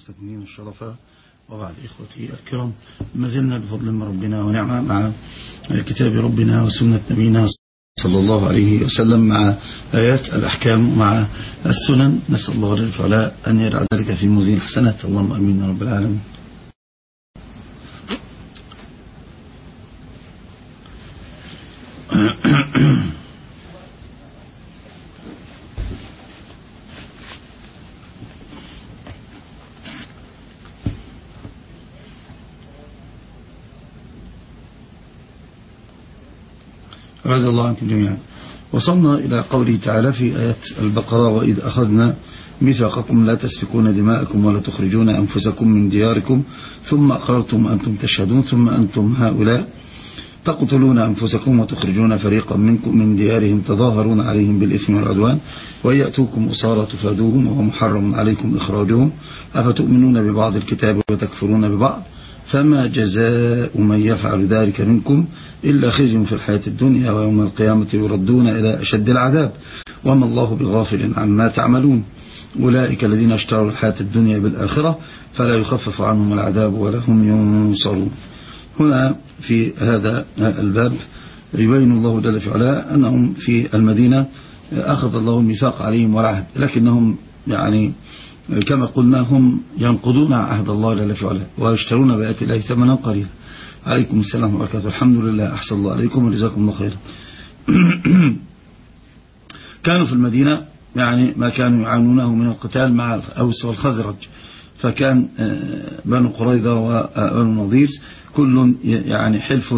مستكملين الشرفاء. وبعد إخوتي الكرام ما زلنا بفضل من ربنا ونعمة مع كتاب ربنا وسنة نبينا صلى الله عليه وسلم مع آيات الأحكام ومع السنن. نسأل الله جل وعلا أن يجعل ذلك في موزين الحسنات اللهم أمين يا رب العالمين. رضي الله عنكم جميعا. وصلنا إلى قوله تعالى في آيات البقرة وإذ أخذنا ميثاقكم لا تسفكون دماءكم ولا تخرجون أنفسكم من دياركم ثم أقررتم أنتم تشهدون ثم أنتم هؤلاء تقتلون أنفسكم وتخرجون فريقا منكم من ديارهم تظاهرون عليهم بالإثم والعدوان ويأتوكم أسارى تفادوهم وهو محرم عليكم إخراجهم أفتؤمنون ببعض الكتاب وتكفرون ببعض؟ فما جزاء من يفعل ذلك منكم إلا خزي في الحياة الدنيا ويوم القيامة يردون إلى أشد العذاب. وما الله بغافل عما تعملون. أولئك الذين اشتروا الحياة الدنيا بالآخرة فلا يخفف عنهم العذاب ولا هم ينصرون. هنا في هذا الباب يبين الله جل في أنهم في المدينة أخذ الله الميثاق عليهم والعهد لكنهم يعني كما قلنا هم ينقضون عهد الله جل في علاه ويشترون بآيات الله ثمنا قليلا. عليكم السلام وبركاته الحمد لله. أحسن الله عليكم وجزاكم الله خيرا. كانوا في المدينة يعني ما كانوا يعانونه من القتال مع الأوس والخزرج. فكان بنو قريظة وبنو نظير كل يعني حلف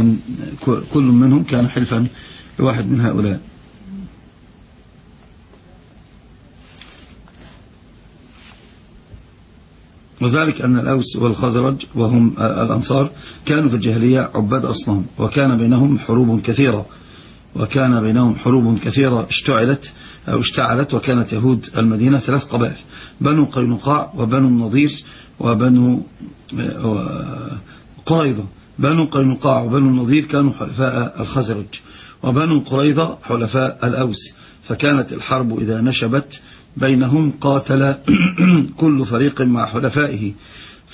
كل منهم كان حلفا لواحد من هؤلاء. وذلك أن الأوس والخزرج وهم الأنصار كانوا في الجاهلية عباد أصنام وكان بينهم حروب كثيرة وكان بينهم حروب كثيرة اشتعلت أو اشتعلت وكانت يهود المدينة ثلاث قبائل بنو قينقاع وبنو النضير وبنو قريضة بنو قينقاع وبنو النضير كانوا حلفاء الخزرج وبنو قريضة حلفاء الأوس فكانت الحرب إذا نشبت بينهم قاتل كل فريق مع حلفائه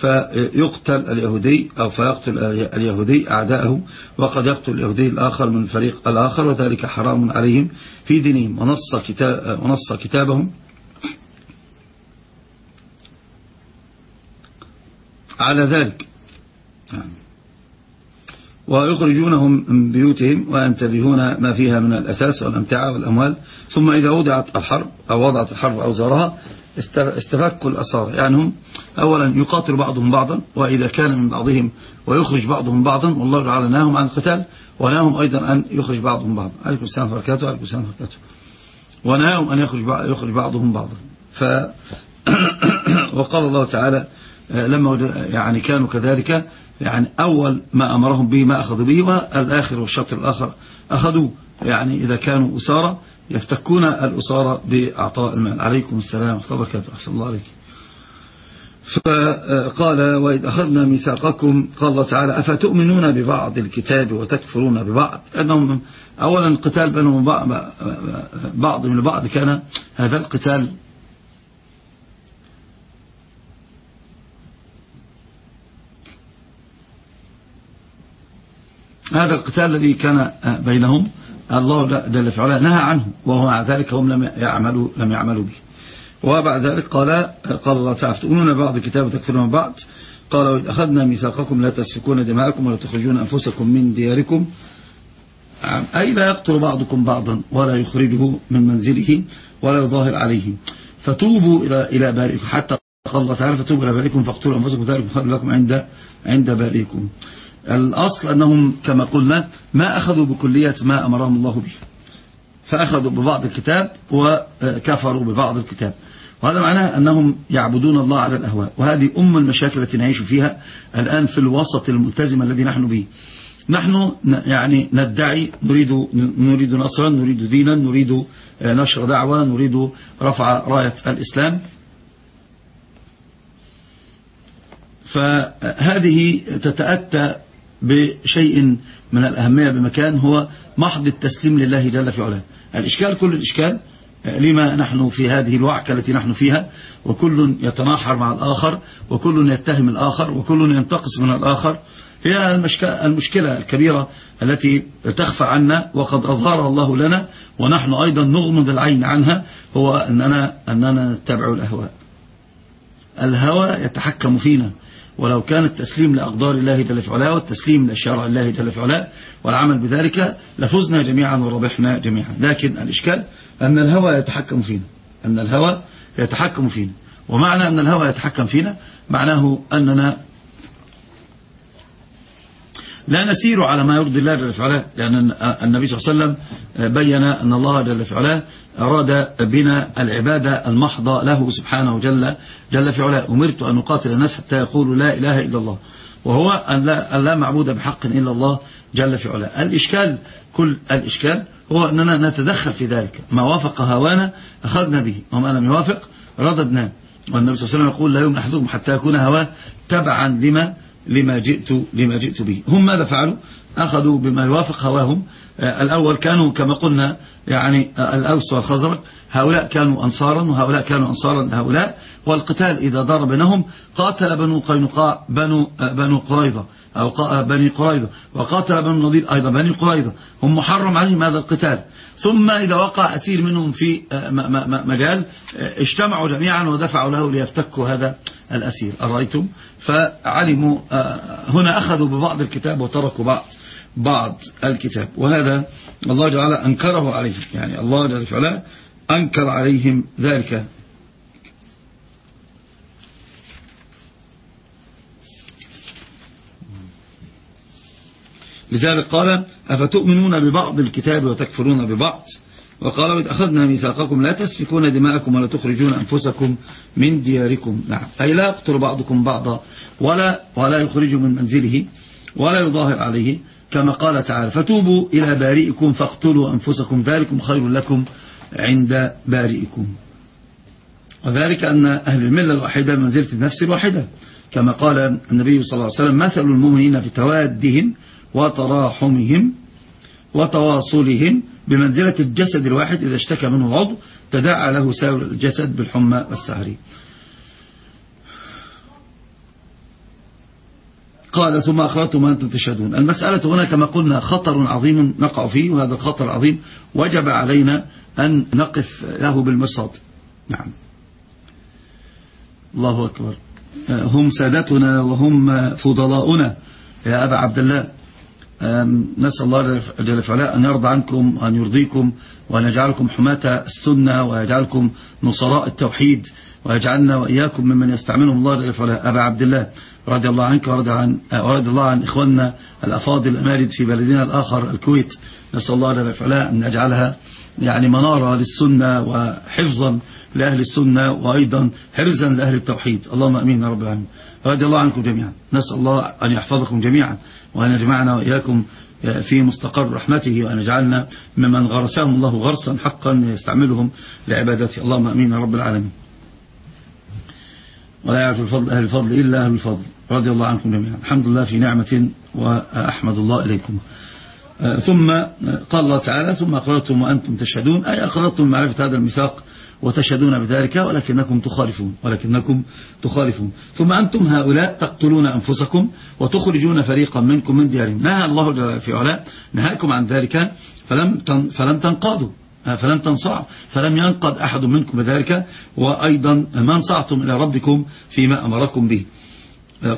فيقتل اليهودي أو فيقتل اليهودي أعداءه وقد يقتل اليهودي الآخر من الفريق الآخر وذلك حرام عليهم في دينهم. ونص, كتاب ونص كتابهم على ذلك. ويخرجونهم من بيوتهم وينتبهون ما فيها من الأثاث والأمتعة والأموال. ثم إذا وضعت الحرب أو وضعت الحرب أوزارها استفكوا الأسارة يعني هم أولا يقاتل بعضهم بعضا وإذا كان من بعضهم ويخرج بعضهم بعضا والله تعالى ناهم عن القتال وناهم أيضا أن يخرج بعضهم بعضا. عليكم السلام وبركاته عليكم السلام وبركاته. وناهم أن يخرج يخرج بعضهم بعضا. ف وقال الله تعالى لما يعني كانوا كذلك يعني أول ما أمرهم به ما أخذوا به والآخر والشطر الآخر أخذوا يعني إذا كانوا أسارة يفتكون الأسارة بأعطاء المال. عليكم السلام ورحمة الله وبركاته. أحسن الله عليك. فقال وإذ أخذنا ميثاقكم قال الله تعالى أفتؤمنون ببعض الكتاب وتكفرون ببعض؟ أنهم أولا القتال بينهم بعض من بعض كان هذا القتال هذا القتال الذي كان بينهم الله جل في نهى عنه وهو مع ذلك هم لم يعملوا لم يعملوا به. وبعد ذلك قال قال الله تعالى تؤمنون بعض الكتاب وتكفرون بعض؟ قال وإذ أخذنا ميثاقكم لا تسفكون دماءكم ولا تخرجون أنفسكم من دياركم. أي لا يقتل بعضكم بعضا ولا يخرجه من منزله ولا يظاهر عليه. فتوبوا إلى إلى بارئكم. حتى قال الله تعالى فتوبوا إلى بارئكم فاقتلوا أنفسكم ذلك خير لكم عند عند بارئكم. الأصل أنهم كما قلنا ما أخذوا بكلية ما أمرهم الله به. فأخذوا ببعض الكتاب وكفروا ببعض الكتاب. وهذا معناه أنهم يعبدون الله على الأهواء. وهذه أم المشاكل التي نعيش فيها الآن في الوسط الملتزم الذي نحن به. نحن يعني ندعي نريد نريد نصرا نريد دينا نريد نشر دعوة نريد رفع راية الإسلام. فهذه تتأتى بشيء من الأهمية بمكان هو محض التسليم لله جل في علاه. الإشكال كل الإشكال لما نحن في هذه الوعكة التي نحن فيها وكل يتناحر مع الآخر وكل يتهم الآخر وكل ينتقص من الآخر هي المشكلة الكبيرة التي تخفى عنا وقد أظهرها الله لنا ونحن أيضا نغمض العين عنها هو أننا, أننا نتبع الأهواء. الهوى يتحكم فينا. ولو كان التسليم لأقدار الله جل في علاه والتسليم لشرع الله جل في علاه والعمل بذلك لفزنا جميعا وربحنا جميعا. لكن الإشكال أن الهوى يتحكم فينا. أن الهوى يتحكم فينا. ومعنى أن الهوى يتحكم فينا معناه أننا لا نسير على ما يرضي الله جل وعلا لأن النبي صلى الله عليه وسلم بين أن الله جل وعلا أراد بنا العبادة المحضة له سبحانه جل جل في علاه. أمرت أن أقاتل الناس حتى يقولوا لا إله إلا الله. وهو أن لا, أن لا معبود بحق إلا الله جل في علاه. الإشكال كل الإشكال هو أننا نتدخل في ذلك. ما وافق هوانا أخذنا به وما لم يوافق رددناه والنبي صلى الله عليه وسلم يقول لا يؤمن أحدكم حتى يكون هواه تبعا لما لما جئت لما جئت به. هم ماذا فعلوا؟ أخذوا بما يوافق هواهم. آه، الأول كانوا كما قلنا يعني آه، الأوس والخزرج. هؤلاء كانوا أنصارا وهؤلاء كانوا أنصارا لهؤلاء. والقتال إذا دار بينهم قاتل بنو قينقاع بنو, آه، بنو قريظة أو بني قريظة. وقاتل بنو النضير أيضا بني قريظة. هم محرم عليهم هذا القتال. ثم إذا وقع أسير منهم في مجال اجتمعوا جميعا ودفعوا له ليفتكوا هذا الأسير. أرأيتم؟ فعلموا هنا أخذوا ببعض الكتاب وتركوا بعض. بعض الكتاب. وهذا الله جعل أنكره عليهم. يعني الله جل وعلا أنكر عليهم ذلك. لذلك قال أفتؤمنون ببعض الكتاب وتكفرون ببعض؟ وقال وإذ أخذنا ميثاقكم لا تسفكون دماءكم ولا تخرجون أنفسكم من دياركم. نعم. أي لا يقتل بعضكم بعضا ولا, ولا يخرج من منزله ولا يظاهر عليه. كما قال تعالى فتوبوا إلى بارئكم فاقتلوا أنفسكم ذلكم خير لكم عند بارئكم. وذلك أن أهل الملة الواحدة منزلة النفس الواحدة كما قال النبي صلى الله عليه وسلم مثل المؤمنين في توادهم وتراحمهم وتواصلهم بمنزلة الجسد الواحد إذا اشتكى منه عضو تداعى له سائر الجسد بالحمى والسهري قال ثم أخرجتم ما أنتم تشهدون. المسألة هنا كما قلنا خطر عظيم نقع فيه وهذا الخطر العظيم وجب علينا أن نقف له بالمرصاد نعم. الله أكبر. هم سادتنا وهم فضلاؤنا. يا أبا عبد الله نسأل الله جل وعلا أن يرضى عنكم وأن يرضيكم وأن يجعلكم حماة السنة ويجعلكم نصراء التوحيد. ويجعلنا وإياكم ممن يستعملهم الله جل وعلا. أبا عبد الله رضي الله عنك ورضي, عن ورضي الله عن إخواننا الأفاضل الأمارد في بلدنا الآخر الكويت. نسأل الله جل وعلا أن يجعلها يعني منارة للسنة وحفظا لأهل السنة وأيضا حرزا لأهل التوحيد. اللهم أمين يا رب العالمين. رضي الله عنكم جميعا. نسأل الله أن يحفظكم جميعا وأن يجمعنا وإياكم في مستقر رحمته وأن يجعلنا ممن غرسهم الله غرسا حقا يستعملهم لعبادته. اللهم أمين يا رب العالمين. ولا يعرف الفضل أهل الفضل إلا أهل الفضل. رضي الله عنكم جميعا. الحمد لله في نعمة وأحمد الله إليكم. ثم قال الله تعالى ثم أقررتم وأنتم تشهدون. أي أقررتم معرفة هذا الميثاق وتشهدون بذلك ولكنكم تخالفون. ولكنكم تخالفون. ثم أنتم هؤلاء تقتلون أنفسكم وتخرجون فريقا منكم من ديارهم. نهى الله في علاء نهاكم عن ذلك فلم فلم تنقادوا. فلم تنصعوا فلم ينقض أحد منكم بذلك وأيضا ما انصعتم إلى ربكم فيما أمركم به.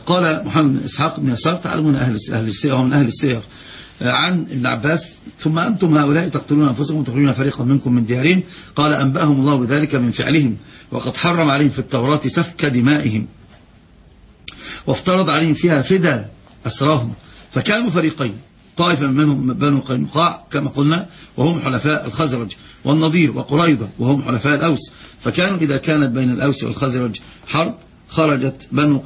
قال محمد إسحاق بن يسار تعلمون أهل السير ومن أهل السير. عن ابن عباس ثم أنتم هؤلاء تقتلون أنفسكم وتخرجون فريقا منكم من ديارهم. قال أنبأهم الله بذلك من فعلهم وقد حرم عليهم في التوراة سفك دمائهم وافترض عليهم فيها فدى أسراهم فكانوا فريقين. طائفة منهم بنو قينقاع كما قلنا وهم حلفاء الخزرج والنظير وقريضة وهم حلفاء الأوس. فكانوا إذا كانت بين الأوس والخزرج حرب خرجت بنو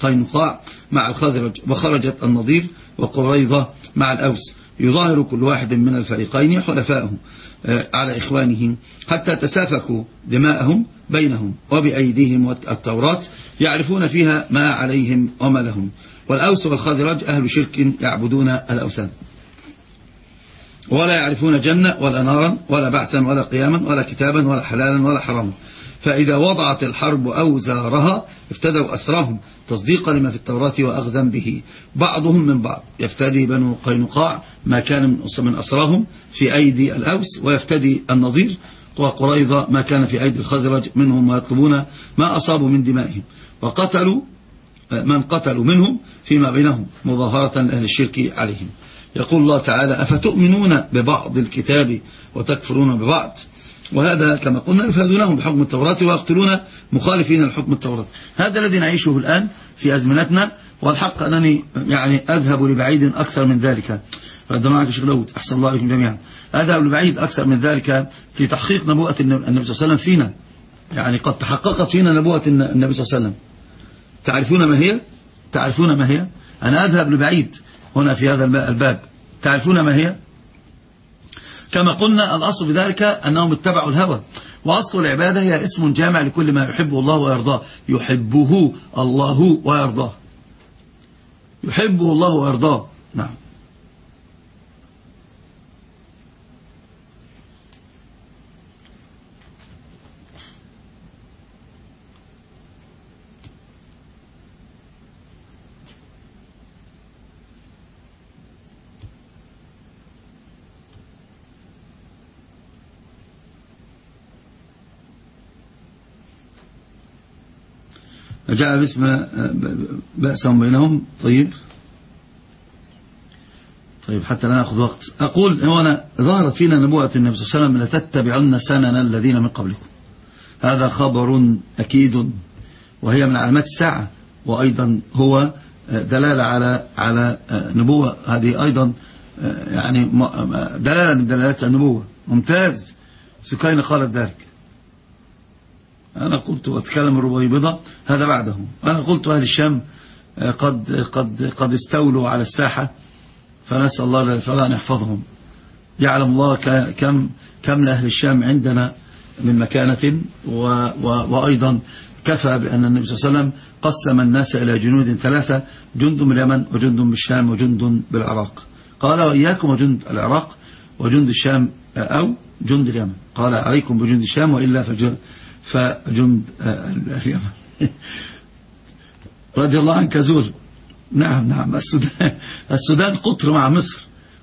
قينقاع مع الخزرج وخرجت النظير وقريضة مع الأوس. يظاهر كل واحد من الفريقين حلفائهم آه، على إخوانهم حتى تسافكوا دماءهم بينهم وبأيديهم التوراة يعرفون فيها ما عليهم وما لهم والأوس والخزرج أهل شرك يعبدون الأوثان. ولا يعرفون جنة ولا نارا ولا بعثا ولا قياما ولا كتابا ولا حلالا ولا حراما. فإذا وضعت الحرب أوزارها افتدوا أسرهم تصديقا لما في التوراة وأخذا به. بعضهم من بعض. يفتدي بنو قينقاع ما كان من أسراهم في أيدي الأوس ويفتدي النظير وقريضة ما كان في أيدي الخزرج منهم ويطلبون ما أصابوا من دمائهم. وقتلوا من قتلوا منهم فيما بينهم مظاهرة لأهل الشرك عليهم. يقول الله تعالى أفتؤمنون ببعض الكتاب وتكفرون ببعض؟ وهذا كما قلنا يفادونهم بحكم التوراة ويقتلون مخالفين لحكم التوراة. هذا الذي نعيشه الآن في أزمنتنا والحق أنني يعني أذهب لبعيد أكثر من ذلك. فأنت معك شيخ داود أحسن الله عليكم جميعا. أذهب لبعيد أكثر من ذلك في تحقيق نبوءة النبي صلى الله عليه وسلم فينا. يعني قد تحققت فينا نبوءة النبي صلى الله عليه وسلم. تعرفون ما هي؟ تعرفون ما هي؟ أنا أذهب لبعيد هنا في هذا الباب. تعرفون ما هي؟ كما قلنا الأصل في ذلك أنهم اتبعوا الهوى. وأصل العبادة هي اسم جامع لكل ما يحبه الله ويرضاه. يحبه الله ويرضاه. يحبه الله ويرضاه نعم جاء باسم بأسهم بينهم. طيب. طيب حتى لا نأخذ وقت. أقول هنا ظهرت فينا نبوءة النبي صلى الله عليه وسلم لتتبعن سنن الذين من قبلكم. هذا خبر أكيد وهي من علامات الساعة. وأيضا هو دلالة على على نبوة. هذه أيضا يعني دلالة من دلالات النبوة. ممتاز. سكينة قالت ذلك. أنا قلت وأتكلم الربيبضة هذا بعده أنا قلت أهل الشام آه، قد, قد, قد استولوا على الساحة فنسأل الله فلا أن يحفظهم يعلم الله كم, كم لأهل الشام عندنا من مكانة و و وأيضا كفى بأن النبي صلى الله عليه وسلم قسم الناس إلى جنود ثلاثة جند باليمن وجند بالشام وجند بالعراق. قال وإياكم وجند العراق وجند الشام أو جند اليمن. قال عليكم بجند الشام وإلا فجند فجند اليمن رضي الله عنك زول. نعم نعم. السودان, السودان قطر مع مصر.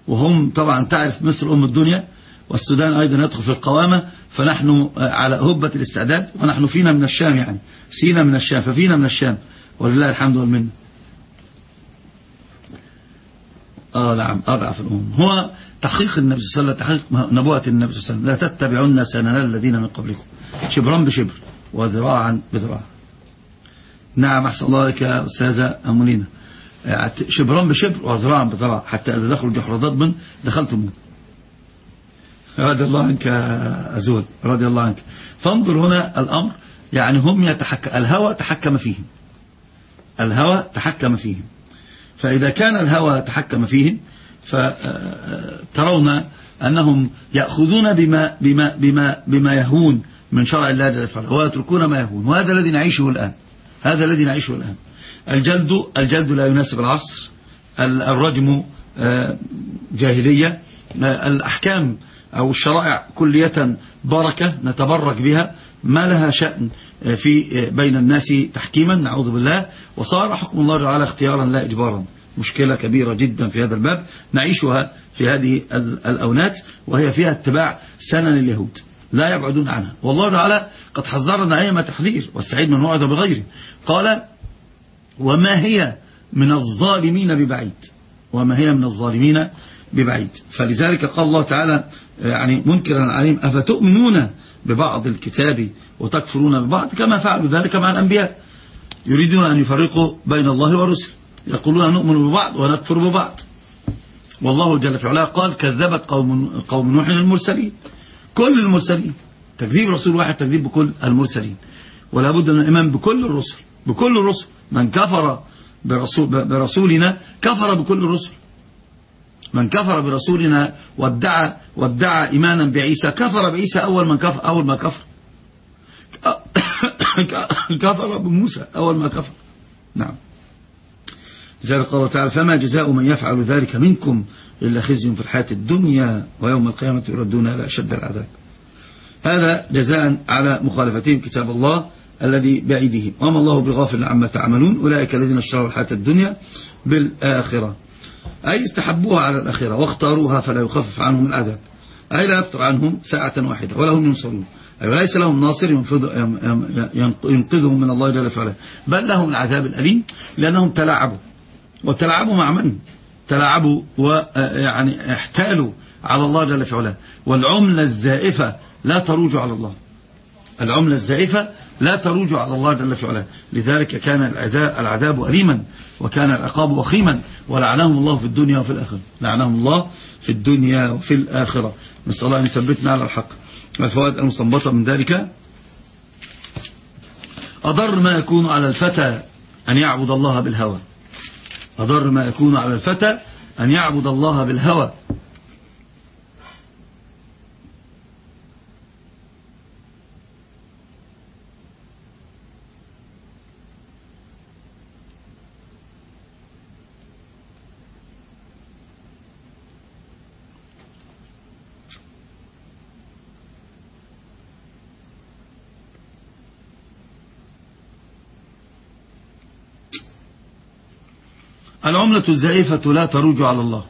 وهم طبعا تعرف مصر أم الدنيا والسودان أيضا يدخل في القوامة. فنحن على هبة الاستعداد ونحن فينا من الشام يعني. سينا من الشام ففينا من الشام. ولله الحمد والمنة. آه نعم أضعف الأمم. هو تحقيق النبي صلى الله عليه وسلم تحقيق نبوة النبي صلى الله عليه وسلم. لا تتبعون سنن الذين من قبلكم. شبرا بشبر وذراعا بذراع. نعم أحسن الله لك يا أستاذة أمولينا شبرا بشبر وذراعا بذراع. حتى إذا دخلوا جحر ضب دخلتم. رضي الله عنك أزود رضي الله عنك. فانظر هنا الأمر يعني هم يتحكم الهوى تحكم فيهم. الهوى تحكم فيهم. فإذا كان الهوى تحكم فيهم فترون أنهم يأخذون بما, بما, بما, بما يهون من شرع الله جل وعلا ويتركون ما يهون. وهذا الذي نعيشه الآن. هذا الذي نعيشه الآن. الجلد الجلد لا يناسب العصر. الرجم آه، جاهلية. آه، الأحكام أو الشرائع كلية بركة نتبرك بها. ما لها شأن آه، في بين الناس تحكيما نعوذ بالله. وصار حكم الله تعالى اختيارا لا إجبارا. مشكلة كبيرة جدا في هذا الباب نعيشها في هذه الأونات وهي فيها اتباع سنن اليهود لا يبعدون عنها. والله تعالى قد حذرنا أيما تحذير والسعيد من وعد بغيره. قال وما هي من الظالمين ببعيد؟ وما هي من الظالمين ببعيد؟ فلذلك قال الله تعالى يعني منكرا عليهم أفتؤمنون ببعض الكتاب وتكفرون ببعض كما فعلوا ذلك مع الأنبياء. يريدون أن يفرقوا بين الله ورسله يقولون نؤمن ببعض ونكفر ببعض. والله جل في علاه قال كذبت قوم, قوم نوح المرسلين. كل المرسلين. تكذيب رسول واحد تكذيب بكل المرسلين. ولا بد من الإيمان بكل الرسل بكل الرسل. من كفر برسول برسولنا كفر بكل الرسل. من كفر برسولنا وادعى وادعى إيمانا بعيسى. كفر بعيسى أول من كفر أول ما كفر. كفر بموسى أول ما كفر. نعم. لذلك قال تعالى فما جزاء من يفعل ذلك منكم إلا خزي في الحياة الدنيا ويوم القيامة يردون إلى أشد العذاب. هذا جزاء على مخالفتهم كتاب الله الذي بأيديهم وما الله بغافل عما تعملون. أولئك الذين اشتروا الحياة الدنيا بالآخرة. أي استحبوها على الآخرة واختاروها فلا يخفف عنهم العذاب أي لا يفتر عنهم ساعة واحدة ولا هم ينصرون. أي وليس لهم ناصر ينقذهم من الله جل وعلا. بل لهم العذاب الأليم لأنهم تلاعبوا. وتلاعبوا مع من؟ تلاعبوا ويعني احتالوا على الله جل وعلا. والعملة الزائفة لا تروج على الله. العملة الزائفة لا تروج على الله جل وعلا لذلك كان العذاب أليما وكان العقاب وخيما ولعنهم الله في الدنيا وفي الآخرة. لعنهم الله في الدنيا وفي الآخرة. نسأل الله أن يثبتنا على الحق. الفوائد المستنبطة من ذلك أضر ما يكون على الفتى أن يعبد الله بالهوى. أضر ما يكون على الفتى أن يعبد الله بالهوى. العملة الزائفة لا تروج على الله.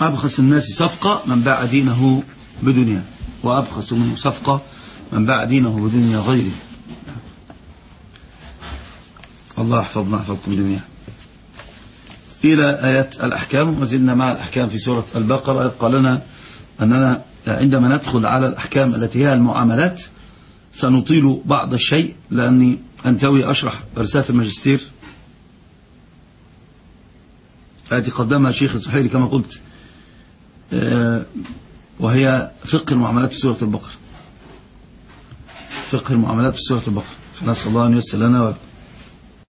أبخس الناس صفقة من باع دينه بدنيا وأبخس منه صفقة من باع دينه بدنيا غيره. الله يحفظنا يحفظكم جميعا. إلى آيات الأحكام وزلنا مع الأحكام في سورة البقرة. يبقى لنا أننا عندما ندخل على الأحكام التي هي المعاملات سنطيل بعض الشيء لأني أنتوي أشرح رسالة الماجستير. التي قدمها الشيخ الصحيري كما قلت آه، وهي فقه المعاملات في سورة البقرة. فقه المعاملات في سورة البقرة. فنسأل الله أن يسر لنا